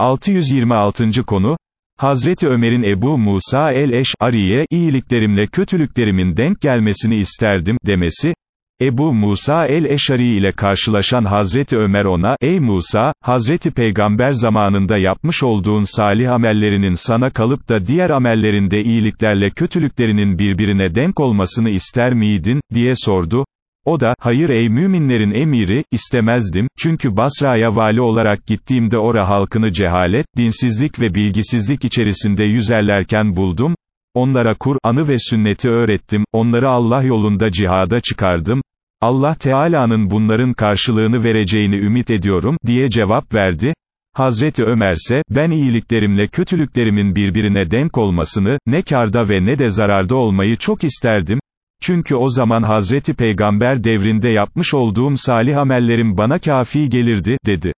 626. konu, Hazreti Ömer'in Ebu Musa el-Eş'ariye, iyiliklerimle kötülüklerimin denk gelmesini isterdim, demesi, Ebu Musa el-Eşari ile karşılaşan Hazreti Ömer ona, ey Musa, Hazreti Peygamber zamanında yapmış olduğun salih amellerinin sana kalıp da diğer amellerinde iyiliklerle kötülüklerinin birbirine denk olmasını ister miydin, diye sordu. O da, hayır ey müminlerin emiri, istemezdim, çünkü Basra'ya vali olarak gittiğimde ora halkını cehalet, dinsizlik ve bilgisizlik içerisinde yüzerlerken buldum, onlara Kur'an'ı ve sünneti öğrettim, onları Allah yolunda cihada çıkardım, Allah Teala'nın bunların karşılığını vereceğini ümit ediyorum, diye cevap verdi, Hazreti Ömer ise, ben iyiliklerimle kötülüklerimin birbirine denk olmasını, ne karda ve ne de zararda olmayı çok isterdim, çünkü o zaman Hazreti Peygamber devrinde yapmış olduğum salih amellerim bana kafi gelirdi, dedi.